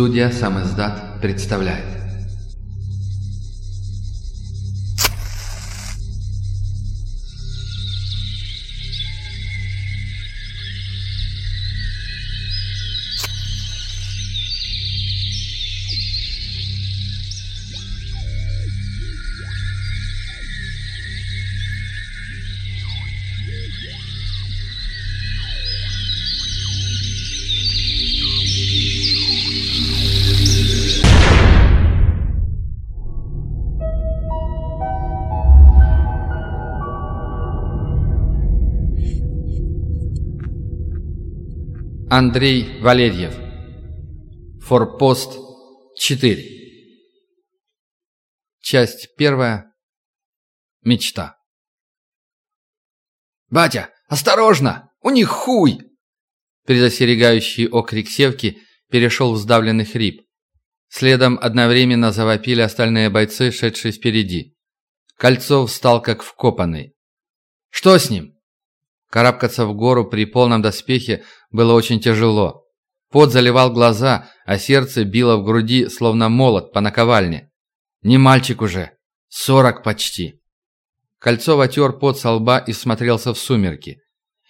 Студия «Сам издат» представляет Андрей Валерьев. Форпост 4. Часть первая. Мечта. «Батя, осторожно! У них хуй!» Предостерегающий окрик Севки перешел в сдавленный хрип. Следом одновременно завопили остальные бойцы, шедшие впереди. Кольцов встал как вкопанный. «Что с ним?» Карабкаться в гору при полном доспехе было очень тяжело. Пот заливал глаза, а сердце било в груди, словно молот по наковальне. Не мальчик уже. Сорок почти. Кольцо отер пот со лба и смотрелся в сумерки.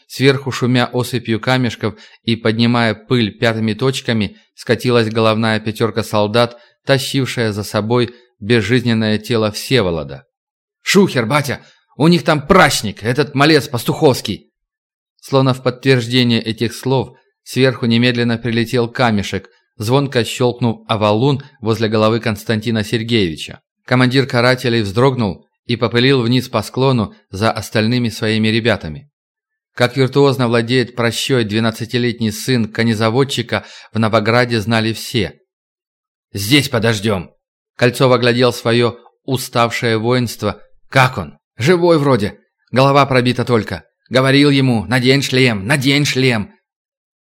Сверху шумя осыпью камешков и поднимая пыль пятыми точками, скатилась головная пятерка солдат, тащившая за собой безжизненное тело Всеволода. «Шухер, батя! У них там прачник, этот малец пастуховский!» Словно в подтверждение этих слов, сверху немедленно прилетел камешек, звонко щелкнув о валун возле головы Константина Сергеевича. Командир карателей вздрогнул и попылил вниз по склону за остальными своими ребятами. Как виртуозно владеет прощой двенадцатилетний сын конезаводчика в Новограде знали все. «Здесь подождем!» Кольцов оглядел свое уставшее воинство. «Как он? Живой вроде. Голова пробита только. Говорил ему, надень шлем, надень шлем.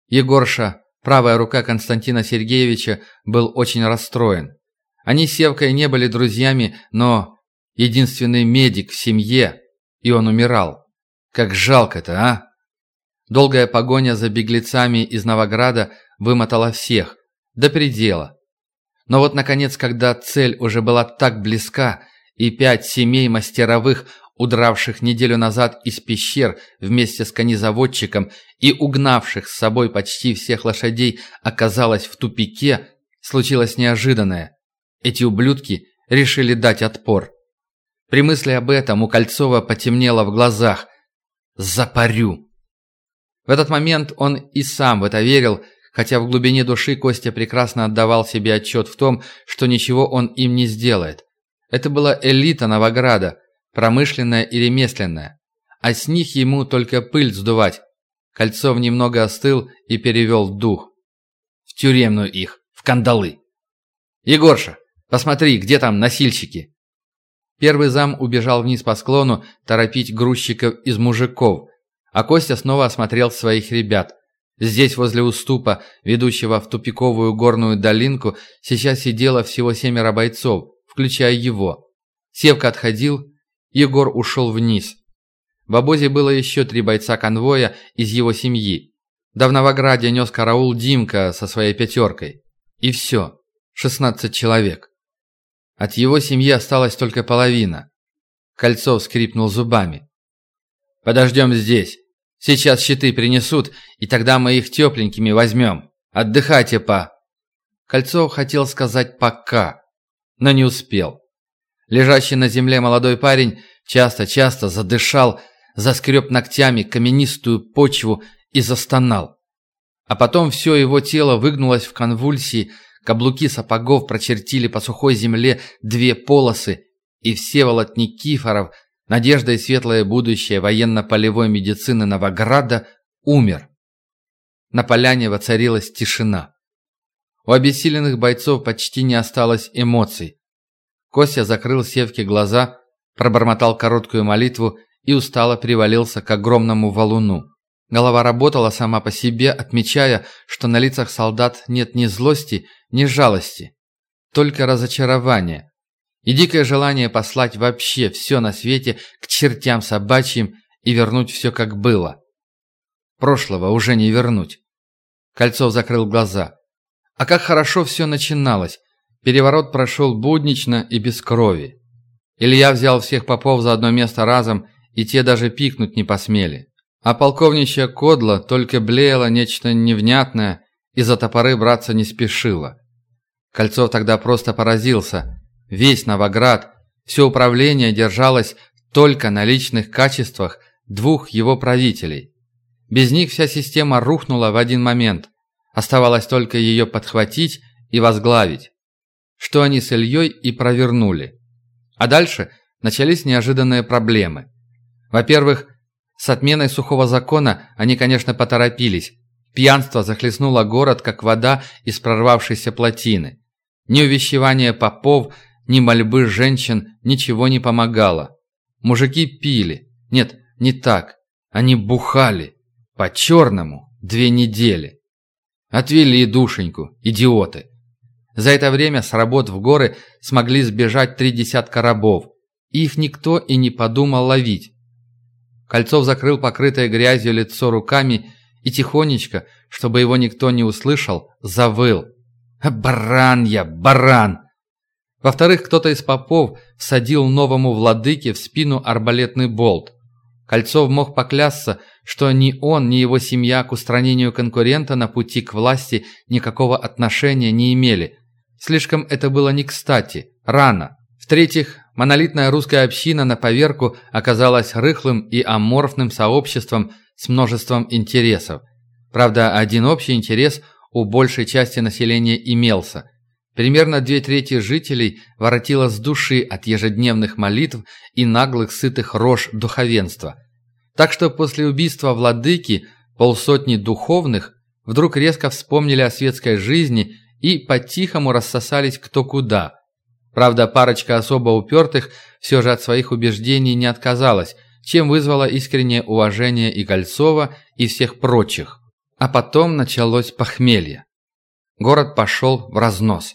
Егорша, правая рука Константина Сергеевича, был очень расстроен. Они с Севкой не были друзьями, но единственный медик в семье, и он умирал. Как жалко-то, а? Долгая погоня за беглецами из Новограда вымотала всех, до предела. Но вот, наконец, когда цель уже была так близка, и пять семей мастеровых удравших неделю назад из пещер вместе с конезаводчиком и угнавших с собой почти всех лошадей, оказалось в тупике, случилось неожиданное. Эти ублюдки решили дать отпор. При мысли об этом у Кольцова потемнело в глазах. «Запарю!» В этот момент он и сам в это верил, хотя в глубине души Костя прекрасно отдавал себе отчет в том, что ничего он им не сделает. Это была элита Новограда – промышленная и ремесленная, а с них ему только пыль сдувать. Кольцов немного остыл и перевел дух. В тюремную их, в кандалы. «Егорша, посмотри, где там носильщики?» Первый зам убежал вниз по склону торопить грузчиков из мужиков, а Костя снова осмотрел своих ребят. Здесь, возле уступа, ведущего в тупиковую горную долинку, сейчас сидело всего семеро бойцов, включая его. Севка отходил, Егор ушел вниз. В обозе было еще три бойца конвоя из его семьи. Да в Новограде нес караул Димка со своей пятеркой. И все. Шестнадцать человек. От его семьи осталась только половина. Кольцов скрипнул зубами. «Подождем здесь. Сейчас щиты принесут, и тогда мы их тепленькими возьмем. Отдыхайте, па!» Кольцов хотел сказать «пока», но не успел. Лежащий на земле молодой парень часто-часто задышал, заскреб ногтями каменистую почву и застонал. А потом все его тело выгнулось в конвульсии, каблуки сапогов прочертили по сухой земле две полосы, и Всеволод Никифоров, надежда и светлое будущее военно-полевой медицины Новограда, умер. На поляне воцарилась тишина. У обессиленных бойцов почти не осталось эмоций. Костя закрыл Севке глаза, пробормотал короткую молитву и устало привалился к огромному валуну. Голова работала сама по себе, отмечая, что на лицах солдат нет ни злости, ни жалости, только разочарование и дикое желание послать вообще все на свете к чертям собачьим и вернуть все как было. Прошлого уже не вернуть. Кольцов закрыл глаза. А как хорошо все начиналось. Переворот прошел буднично и без крови. Илья взял всех попов за одно место разом, и те даже пикнуть не посмели. А полковничья кодла только блеяла нечто невнятное и за топоры браться не спешила. Кольцов тогда просто поразился. Весь Новоград, все управление держалось только на личных качествах двух его правителей. Без них вся система рухнула в один момент. Оставалось только ее подхватить и возглавить. Что они с Ильей и провернули. А дальше начались неожиданные проблемы. Во-первых, с отменой сухого закона они, конечно, поторопились. Пьянство захлестнуло город, как вода из прорвавшейся плотины. Ни увещевание попов, ни мольбы женщин ничего не помогало. Мужики пили. Нет, не так. Они бухали. По-черному. Две недели. Отвели душеньку, идиоты. За это время с работ в горы смогли сбежать три десятка рабов. их никто и не подумал ловить. Кольцов закрыл покрытое грязью лицо руками и тихонечко, чтобы его никто не услышал, завыл. «Баран я, баран!» Во-вторых, кто-то из попов всадил новому владыке в спину арбалетный болт. Кольцов мог поклясться, что ни он, ни его семья к устранению конкурента на пути к власти никакого отношения не имели. Слишком это было не кстати, рано. В-третьих, монолитная русская община на поверку оказалась рыхлым и аморфным сообществом с множеством интересов. Правда, один общий интерес у большей части населения имелся – Примерно две трети жителей воротило с души от ежедневных молитв и наглых сытых рож духовенства. Так что после убийства владыки полсотни духовных вдруг резко вспомнили о светской жизни и по-тихому рассосались кто куда. Правда, парочка особо упертых все же от своих убеждений не отказалась, чем вызвало искреннее уважение и Кольцова, и всех прочих. А потом началось похмелье. Город пошел в разнос.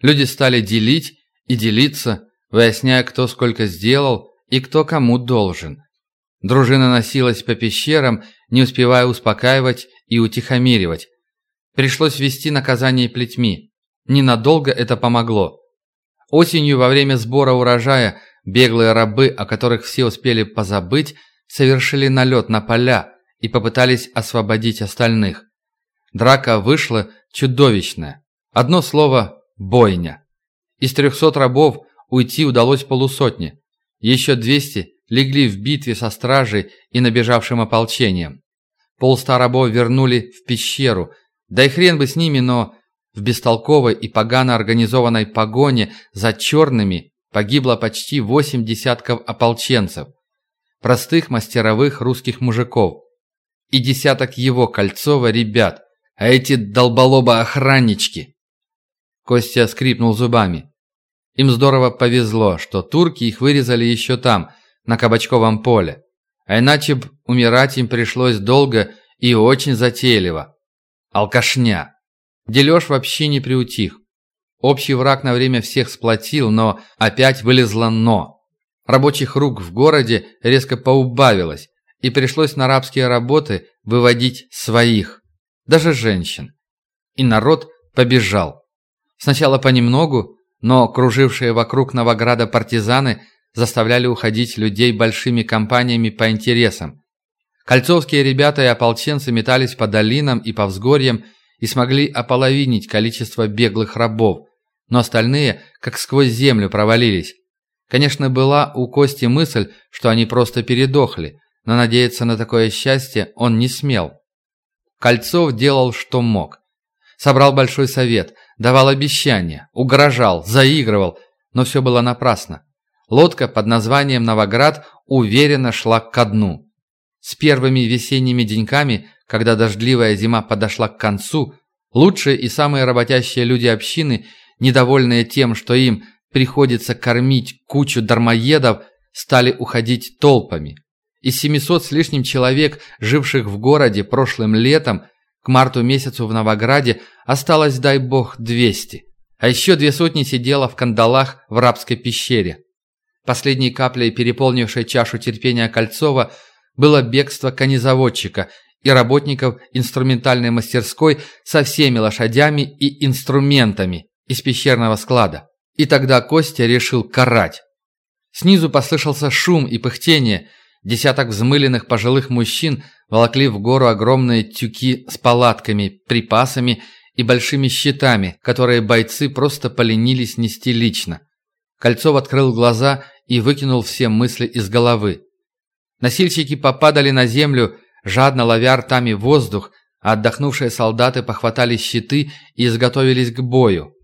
Люди стали делить и делиться, выясняя, кто сколько сделал и кто кому должен. Дружина носилась по пещерам, не успевая успокаивать и утихомиривать. Пришлось ввести наказание плетьми. Ненадолго это помогло. Осенью во время сбора урожая беглые рабы, о которых все успели позабыть, совершили налет на поля и попытались освободить остальных. Драка вышла чудовищная. Одно слово Бойня. Из трехсот рабов уйти удалось полусотне. Еще двести легли в битве со стражей и набежавшим ополчением. Полста рабов вернули в пещеру. Да и хрен бы с ними, но в бестолковой и погано организованной погоне за черными погибло почти восемь десятков ополченцев. Простых мастеровых русских мужиков. И десяток его Кольцова ребят. А эти долболоба-охраннички Костя скрипнул зубами. Им здорово повезло, что турки их вырезали еще там, на кабачковом поле. А иначе б умирать им пришлось долго и очень затейливо. Алкашня. Дележ вообще не приутих. Общий враг на время всех сплотил, но опять вылезло «но». Рабочих рук в городе резко поубавилось, и пришлось на рабские работы выводить своих, даже женщин. И народ побежал. Сначала понемногу, но кружившие вокруг Новограда партизаны заставляли уходить людей большими компаниями по интересам. Кольцовские ребята и ополченцы метались по долинам и по взгорьям и смогли ополовинить количество беглых рабов, но остальные как сквозь землю провалились. Конечно, была у Кости мысль, что они просто передохли, но надеяться на такое счастье он не смел. Кольцов делал, что мог. Собрал большой совет – давал обещания, угрожал, заигрывал, но все было напрасно. Лодка под названием «Новоград» уверенно шла ко дну. С первыми весенними деньками, когда дождливая зима подошла к концу, лучшие и самые работящие люди общины, недовольные тем, что им приходится кормить кучу дармоедов, стали уходить толпами. Из 700 с лишним человек, живших в городе прошлым летом, к марту месяцу в Новограде осталось, дай бог, 200. А еще две сотни сидело в кандалах в рабской пещере. Последней каплей, переполнившей чашу терпения Кольцова, было бегство конезаводчика и работников инструментальной мастерской со всеми лошадями и инструментами из пещерного склада. И тогда Костя решил карать. Снизу послышался шум и пыхтение. Десяток взмыленных пожилых мужчин волокли в гору огромные тюки с палатками, припасами и большими щитами, которые бойцы просто поленились нести лично. Кольцов открыл глаза и выкинул все мысли из головы. Носильщики попадали на землю, жадно ловя ртами воздух, а отдохнувшие солдаты похватали щиты и изготовились к бою.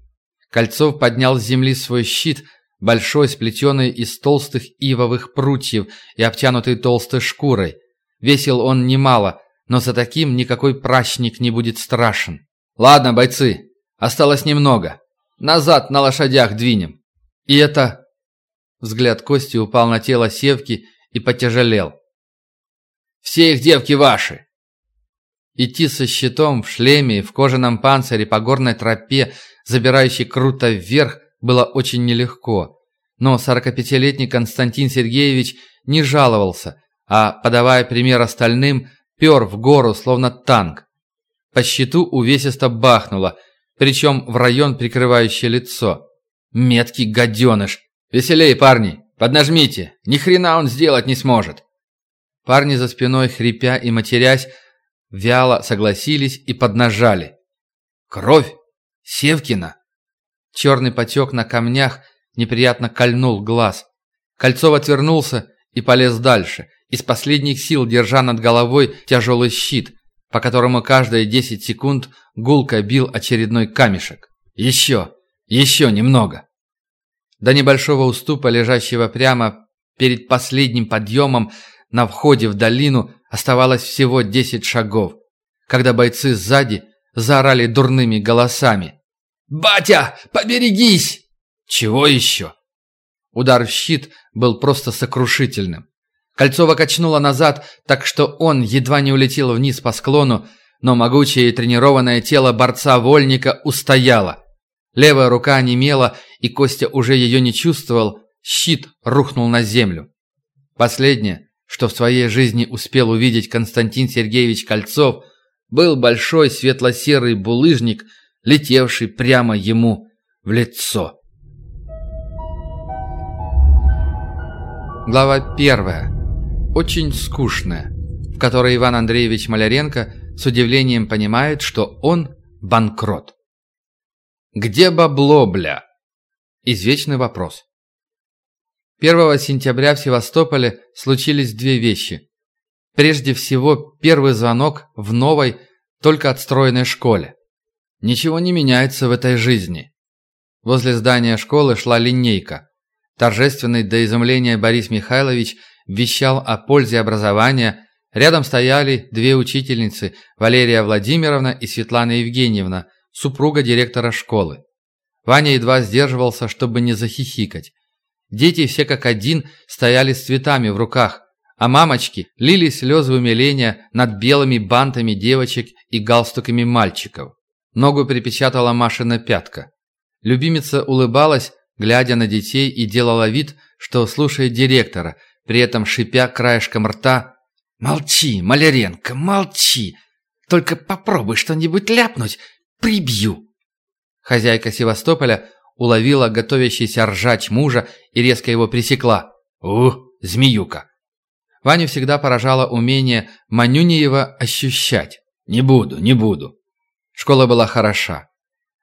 Кольцов поднял с земли свой щит, большой, сплетенный из толстых ивовых прутьев и обтянутый толстой шкурой. Весил он немало, но за таким никакой прачник не будет страшен. «Ладно, бойцы, осталось немного. Назад на лошадях двинем». И это... Взгляд Кости упал на тело Севки и потяжелел. «Все их девки ваши!» Идти со щитом, в шлеме, в кожаном панцире по горной тропе, забирающей круто вверх, было очень нелегко. Но 45-летний Константин Сергеевич не жаловался, а, подавая пример остальным, пер в гору, словно танк. По щиту увесисто бахнуло, причем в район, прикрывающий лицо. Меткий гаденыш. Веселей, парни, поднажмите, ни хрена он сделать не сможет. Парни за спиной, хрипя и матерясь, вяло согласились и поднажали. Кровь? Севкина? Черный потек на камнях неприятно кольнул глаз. Кольцов отвернулся и полез дальше, из последних сил держа над головой тяжелый щит, по которому каждые 10 секунд гулко бил очередной камешек. Еще, еще немного. До небольшого уступа, лежащего прямо перед последним подъемом на входе в долину, оставалось всего 10 шагов, когда бойцы сзади заорали дурными голосами. «Батя, поберегись!» «Чего еще?» Удар в щит был просто сокрушительным. Кольцова качнуло назад, так что он едва не улетел вниз по склону, но могучее и тренированное тело борца-вольника устояло. Левая рука онемела, и Костя уже ее не чувствовал, щит рухнул на землю. Последнее, что в своей жизни успел увидеть Константин Сергеевич Кольцов, был большой светло-серый булыжник, летевший прямо ему в лицо. Глава первая. Очень скучная, в которой Иван Андреевич Маляренко с удивлением понимает, что он банкрот. Где бабло, бля? Извечный вопрос. 1 сентября в Севастополе случились две вещи. Прежде всего, первый звонок в новой, только отстроенной школе. Ничего не меняется в этой жизни. Возле здания школы шла линейка. Торжественный до изумления Борис Михайлович вещал о пользе образования. Рядом стояли две учительницы, Валерия Владимировна и Светлана Евгеньевна, супруга директора школы. Ваня едва сдерживался, чтобы не захихикать. Дети все как один стояли с цветами в руках, а мамочки лили слезы умиления над белыми бантами девочек и галстуками мальчиков. Ногу припечатала Машина пятка. Любимица улыбалась, глядя на детей, и делала вид, что слушает директора, при этом шипя краешком рта «Молчи, Маляренко, молчи! Только попробуй что-нибудь ляпнуть, прибью!» Хозяйка Севастополя уловила готовящийся ржач мужа и резко его пресекла. «Ух, змеюка!» Ваню всегда поражало умение Манюниева ощущать. «Не буду, не буду». Школа была хороша.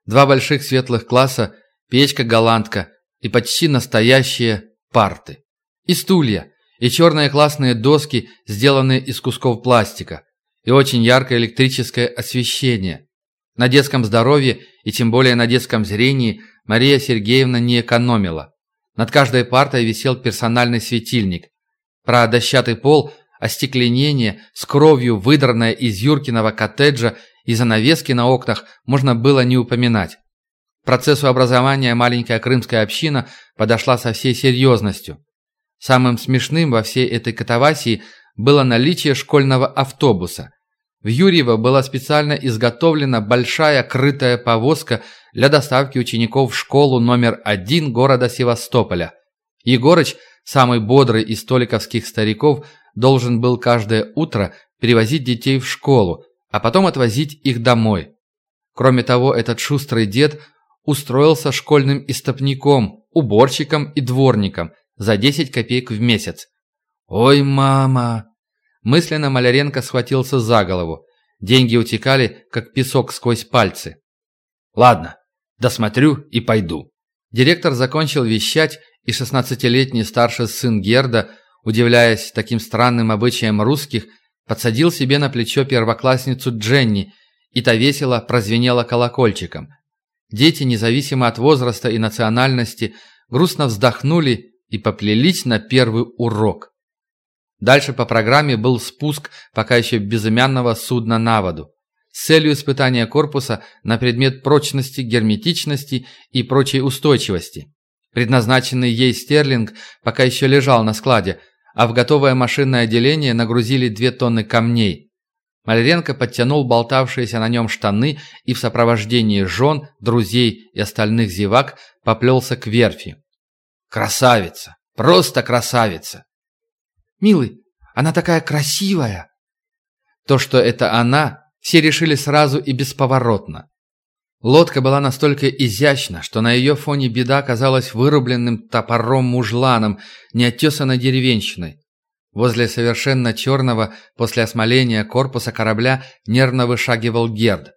Два больших светлых класса, печка-голландка и почти настоящие парты. И стулья, и черные классные доски, сделанные из кусков пластика, и очень яркое электрическое освещение. На детском здоровье и тем более на детском зрении Мария Сергеевна не экономила. Над каждой партой висел персональный светильник. Про дощатый пол, остекленение, с кровью выдранное из Юркиного коттеджа и занавески на окнах можно было не упоминать. К процессу образования маленькая крымская община подошла со всей серьезностью. Самым смешным во всей этой катавасии было наличие школьного автобуса – в Юрьево была специально изготовлена большая крытая повозка для доставки учеников в школу номер один города Севастополя. Егорыч, самый бодрый из столиковских стариков, должен был каждое утро перевозить детей в школу, а потом отвозить их домой. Кроме того, этот шустрый дед устроился школьным истопником, уборщиком и дворником за 10 копеек в месяц. «Ой, мама!» Мысленно Маляренко схватился за голову. Деньги утекали, как песок сквозь пальцы. «Ладно, досмотрю и пойду». Директор закончил вещать, и шестнадцатилетний старший сын Герда, удивляясь таким странным обычаям русских, подсадил себе на плечо первоклассницу Дженни, и та весело прозвенела колокольчиком. Дети, независимо от возраста и национальности, грустно вздохнули и поплелись на первый урок. Дальше по программе был спуск пока еще безымянного судна на воду с целью испытания корпуса на предмет прочности, герметичности и прочей устойчивости. Предназначенный ей стерлинг пока еще лежал на складе, а в готовое машинное отделение нагрузили две тонны камней. Маляренко подтянул болтавшиеся на нем штаны и в сопровождении жен, друзей и остальных зевак поплелся к верфи. «Красавица! Просто красавица!» «Милый, она такая красивая!» То, что это она, все решили сразу и бесповоротно. Лодка была настолько изящна, что на ее фоне беда казалась вырубленным топором-мужланом, неотесанной деревенщиной. Возле совершенно черного после осмоления корпуса корабля нервно вышагивал Герд.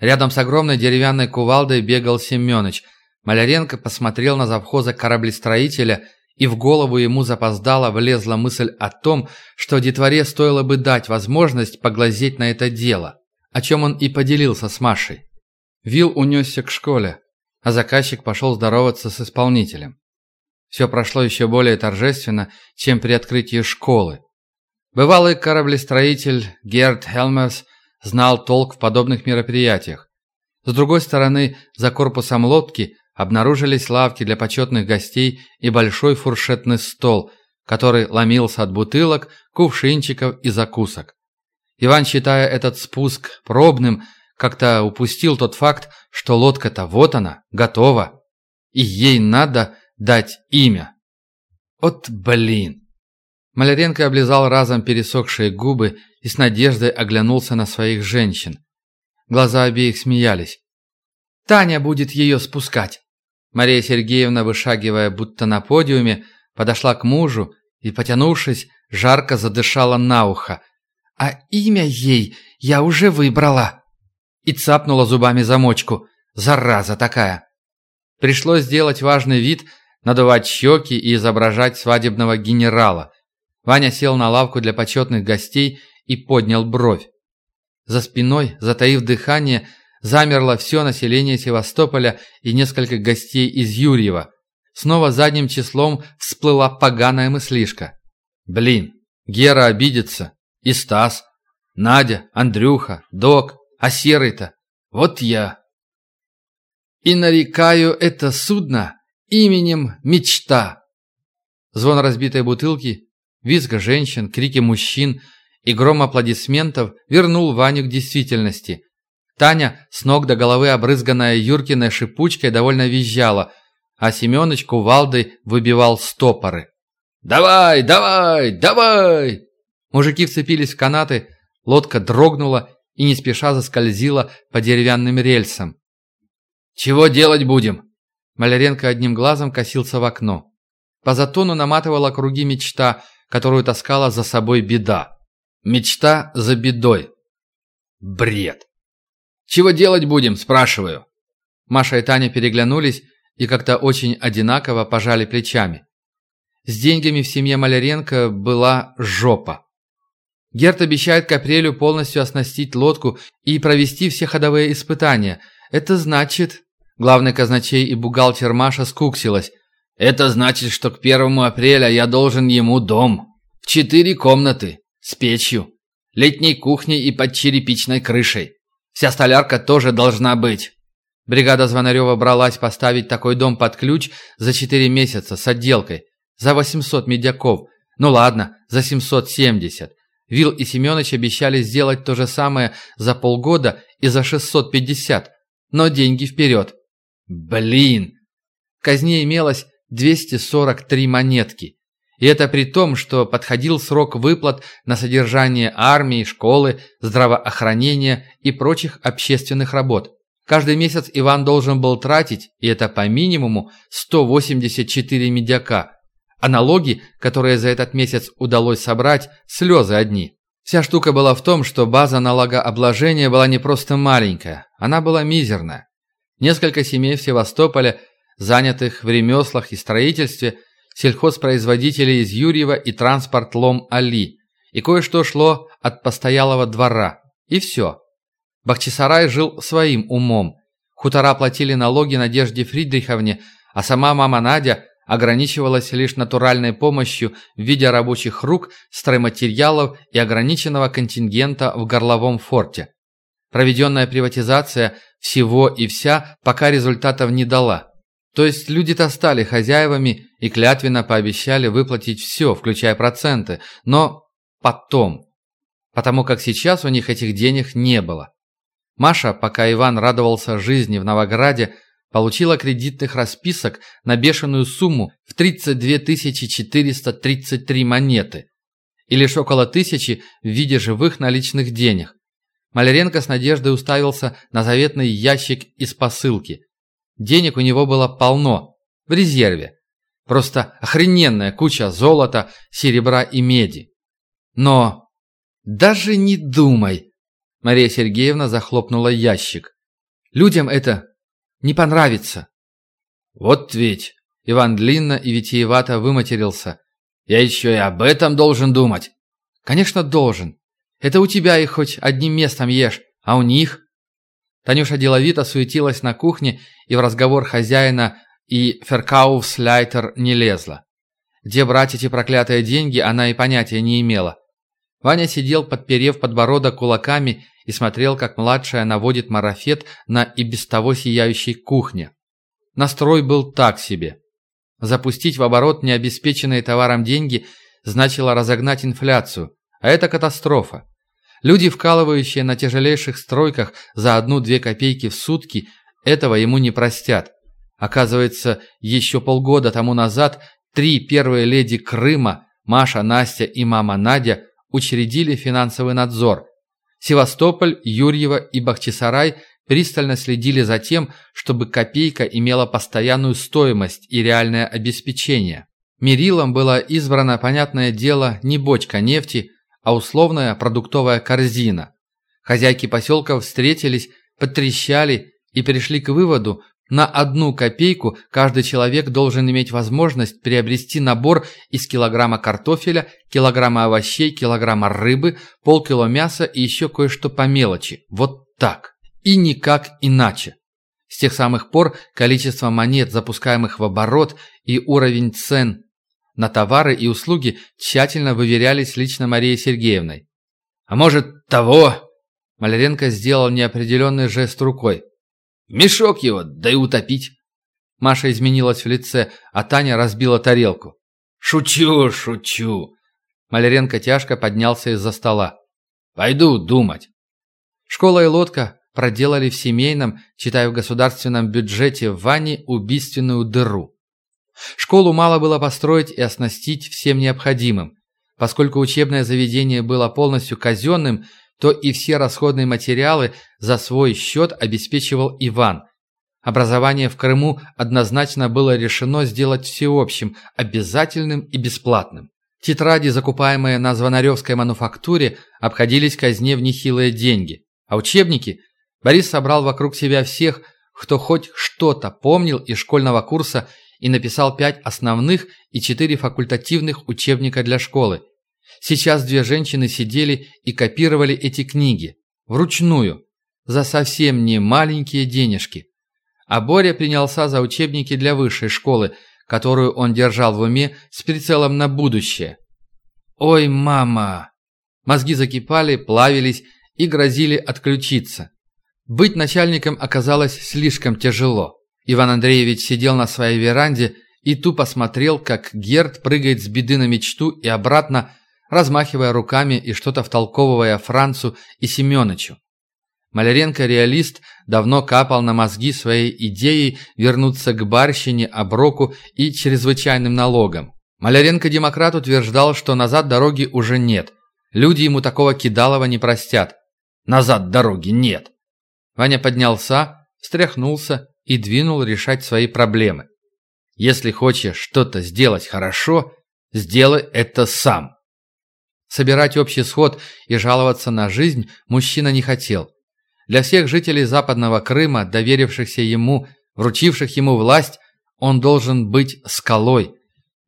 Рядом с огромной деревянной кувалдой бегал Семенович. Маляренко посмотрел на завхоза кораблестроителя, и в голову ему запоздало влезла мысль о том, что детворе стоило бы дать возможность поглазеть на это дело, о чем он и поделился с Машей. Вил унесся к школе, а заказчик пошел здороваться с исполнителем. Все прошло еще более торжественно, чем при открытии школы. Бывалый кораблестроитель Герд Хелмерс знал толк в подобных мероприятиях. С другой стороны, за корпусом лодки обнаружились лавки для почетных гостей и большой фуршетный стол, который ломился от бутылок, кувшинчиков и закусок. Иван, считая этот спуск пробным, как-то упустил тот факт, что лодка-то вот она, готова. И ей надо дать имя. От блин. Маляренко облизал разом пересохшие губы и с надеждой оглянулся на своих женщин. Глаза обеих смеялись. «Таня будет ее спускать!» Мария Сергеевна, вышагивая будто на подиуме, подошла к мужу и, потянувшись, жарко задышала на ухо. «А имя ей я уже выбрала!» и цапнула зубами замочку. Зараза такая! Пришлось сделать важный вид, надувать щеки и изображать свадебного генерала. Ваня сел на лавку для почетных гостей и поднял бровь. За спиной, затаив дыхание, замерло все население Севастополя и несколько гостей из Юрьева. Снова задним числом всплыла поганая мыслишка. Блин, Гера обидится. И Стас. Надя, Андрюха, Док. А серый-то вот я. И нарекаю это судно именем Мечта. Звон разбитой бутылки, визга женщин, крики мужчин и гром аплодисментов вернул Ваню к действительности. Таня, с ног до головы обрызганная Юркиной шипучкой, довольно визжала, а Семёныч кувалдой выбивал стопоры. «Давай, давай, давай!» Мужики вцепились в канаты, лодка дрогнула и не спеша заскользила по деревянным рельсам. «Чего делать будем?» Маляренко одним глазом косился в окно. По затону наматывала круги мечта, которую таскала за собой беда. Мечта за бедой. Бред. «Чего делать будем?» – спрашиваю. Маша и Таня переглянулись и как-то очень одинаково пожали плечами. С деньгами в семье Маляренко была жопа. Герт обещает к апрелю полностью оснастить лодку и провести все ходовые испытания. Это значит...» Главный казначей и бухгалтер Маша скуксилась. «Это значит, что к первому апреля я должен ему дом. В четыре комнаты, с печью, летней кухней и под черепичной крышей. Вся столярка тоже должна быть». Бригада Звонарева бралась поставить такой дом под ключ за четыре месяца с отделкой. За 800 медяков. Ну ладно, за 770. Вил и Семёныч обещали сделать то же самое за полгода и за 650, но деньги вперед. Блин! В казне имелось 243 монетки. И это при том, что подходил срок выплат на содержание армии, школы, здравоохранения и прочих общественных работ. Каждый месяц Иван должен был тратить, и это по минимуму, 184 медяка. А налоги, которые за этот месяц удалось собрать, слезы одни. Вся штука была в том, что база налогообложения была не просто маленькая, она была мизерная. Несколько семей в Севастополе, занятых в ремеслах и строительстве, сельхозпроизводители из Юрьева и транспорт Лом-Али, и кое-что шло от постоялого двора. И все. Бахчисарай жил своим умом. Хутора платили налоги Надежде Фридриховне, а сама мама Надя ограничивалась лишь натуральной помощью в виде рабочих рук, стройматериалов и ограниченного контингента в горловом форте. Проведенная приватизация всего и вся пока результатов не дала. То есть люди-то стали хозяевами и клятвенно пообещали выплатить все, включая проценты, но потом. Потому как сейчас у них этих денег не было. Маша, пока Иван радовался жизни в Новограде, получила кредитных расписок на бешеную сумму в 32 433 монеты и лишь около тысячи в виде живых наличных денег. Маляренко с надеждой уставился на заветный ящик из посылки. Денег у него было полно, в резерве. Просто охрененная куча золота, серебра и меди. Но даже не думай, Мария Сергеевна захлопнула ящик. «Людям это не понравится». «Вот ведь!» Иван длинно и витиевато выматерился. «Я еще и об этом должен думать». «Конечно, должен. Это у тебя их хоть одним местом ешь, а у них...» Танюша деловито суетилась на кухне и в разговор хозяина и Феркаувслайтер не лезла. Где брать эти проклятые деньги, она и понятия не имела. Ваня сидел, подперев подбородок кулаками и смотрел, как младшая наводит марафет на и без того сияющей кухне. Настрой был так себе. Запустить в оборот необеспеченные товаром деньги значило разогнать инфляцию, а это катастрофа. Люди, вкалывающие на тяжелейших стройках за одну-две копейки в сутки, этого ему не простят. Оказывается, еще полгода тому назад три первые леди Крыма, Маша, Настя и мама Надя, учредили финансовый надзор. Севастополь, Юрьево и Бахчисарай пристально следили за тем, чтобы копейка имела постоянную стоимость и реальное обеспечение. Мерилом была избрана, понятное дело, не бочка нефти, а условная продуктовая корзина. Хозяйки поселков встретились, потрещали и пришли к выводу, на одну копейку каждый человек должен иметь возможность приобрести набор из килограмма картофеля, килограмма овощей, килограмма рыбы, полкило мяса и еще кое-что по мелочи. Вот так. И никак иначе. С тех самых пор количество монет, запускаемых в оборот, и уровень цен на товары и услуги тщательно выверялись лично Марией Сергеевной. «А может, того?» Маляренко сделал неопределенный жест рукой. Мешок его, да и утопить. Маша изменилась в лице, а Таня разбила тарелку. «Шучу, шучу!» Маляренко тяжко поднялся из-за стола. «Пойду думать». Школа и лодка проделали в семейном, читая в государственном бюджете в Ване убийственную дыру. Школу мало было построить и оснастить всем необходимым. Поскольку учебное заведение было полностью казенным, то и все расходные материалы за свой счет обеспечивал Иван. Образование в Крыму однозначно было решено сделать всеобщим, обязательным и бесплатным. Тетради, закупаемые на Звонаревской мануфактуре, обходились казне в нехилые деньги. А учебники Борис собрал вокруг себя всех, кто хоть что-то помнил из школьного курса и написал пять основных и четыре факультативных учебника для школы. Сейчас две женщины сидели и копировали эти книги. Вручную. За совсем не маленькие денежки. А Боря принялся за учебники для высшей школы, которую он держал в уме с прицелом на будущее. «Ой, мама!» Мозги закипали, плавились и грозили отключиться. Быть начальником оказалось слишком тяжело. Иван Андреевич сидел на своей веранде и тупо смотрел, как Герд прыгает с беды на мечту и обратно, размахивая руками и что-то втолковывая Францу и Семёнычу. Маляренко-реалист давно капал на мозги своей идеей вернуться к барщине, оброку и чрезвычайным налогам. Маляренко-демократ утверждал, что назад дороги уже нет. Люди ему такого кидалова не простят. Назад дороги нет. Ваня поднялся, встряхнулся и двинул решать свои проблемы. Если хочешь что-то сделать хорошо, сделай это сам. Собирать общий сход и жаловаться на жизнь мужчина не хотел. Для всех жителей Западного Крыма, доверившихся ему, вручивших ему власть, он должен быть скалой,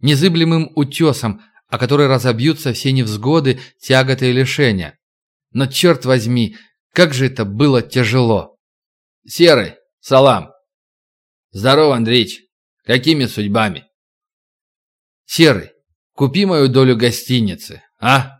незыблемым утесом, о который разобьются все невзгоды, тяготы и лишения. Но черт возьми, как же это было тяжело. Серый, салам. Здорово, Андреич. Какими судьбами? Серый, купи мою долю гостиницы, а?